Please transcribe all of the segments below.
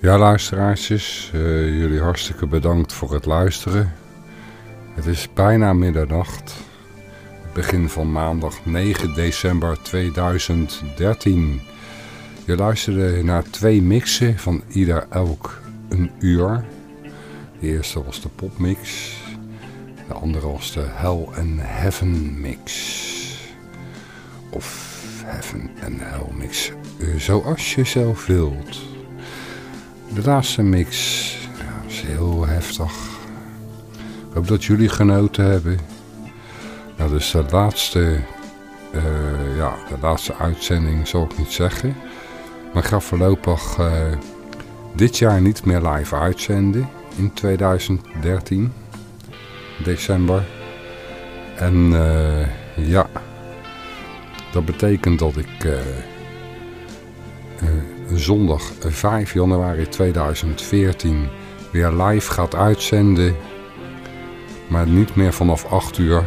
Ja, luisteraartjes, uh, jullie hartstikke bedankt voor het luisteren. Het is bijna middernacht. Begin van maandag 9 december 2013. Je luisterde naar twee mixen van ieder elk een uur. De eerste was de popmix. De andere was de Hell and Heaven mix. Of Heaven and Hell mix. Eh, zoals je zelf wilt. De laatste mix is heel heftig. Ik hoop dat jullie genoten hebben. Nou, dus de laatste, uh, ja, de laatste uitzending zal ik niet zeggen. Maar ik ga voorlopig uh, dit jaar niet meer live uitzenden. In 2013. December. En uh, ja, dat betekent dat ik zondag 5 januari 2014 weer live gaat uitzenden. Maar niet meer vanaf 8 uur,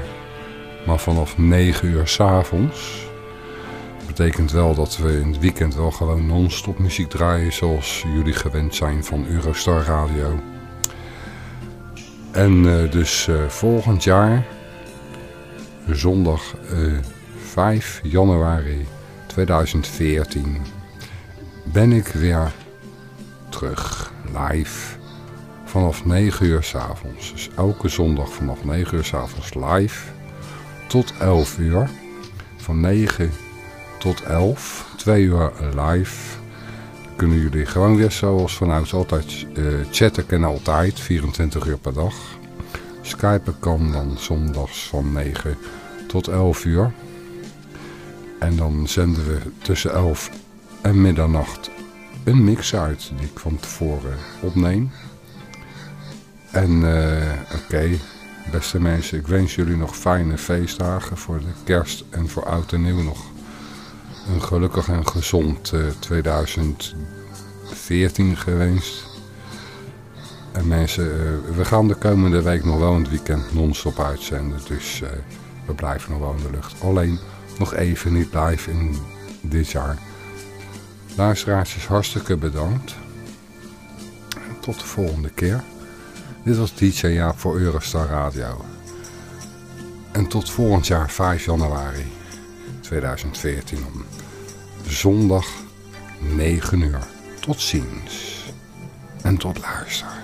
maar vanaf 9 uur s'avonds. Dat betekent wel dat we in het weekend wel gewoon non-stop muziek draaien zoals jullie gewend zijn van Eurostar Radio. En uh, dus uh, volgend jaar, zondag uh, 5 januari 2014 ben ik weer terug live vanaf 9 uur s avonds. Dus elke zondag vanaf 9 uur s avonds live tot 11 uur. Van 9 tot 11, 2 uur live. Kunnen jullie gewoon weer zoals vanuit altijd uh, chatten kan altijd, 24 uur per dag. Skypen kan dan zondags van 9 tot 11 uur. En dan zenden we tussen 11 en middernacht een mix uit die ik van tevoren opneem. En uh, oké, beste mensen, ik wens jullie nog fijne feestdagen voor de kerst en voor oud en nieuw nog. Een gelukkig en gezond uh, 2014 gewenst. En mensen, uh, we gaan de komende week nog wel een weekend non-stop uitzenden. Dus we blijven nog wel in de lucht. Alleen nog even niet live in dit jaar. Luisteraars, hartstikke bedankt. Tot de volgende keer. Dit was DJ Jaap voor Eurostar Radio. En tot volgend jaar 5 januari 2014 om zondag 9 uur. Tot ziens. En tot bye.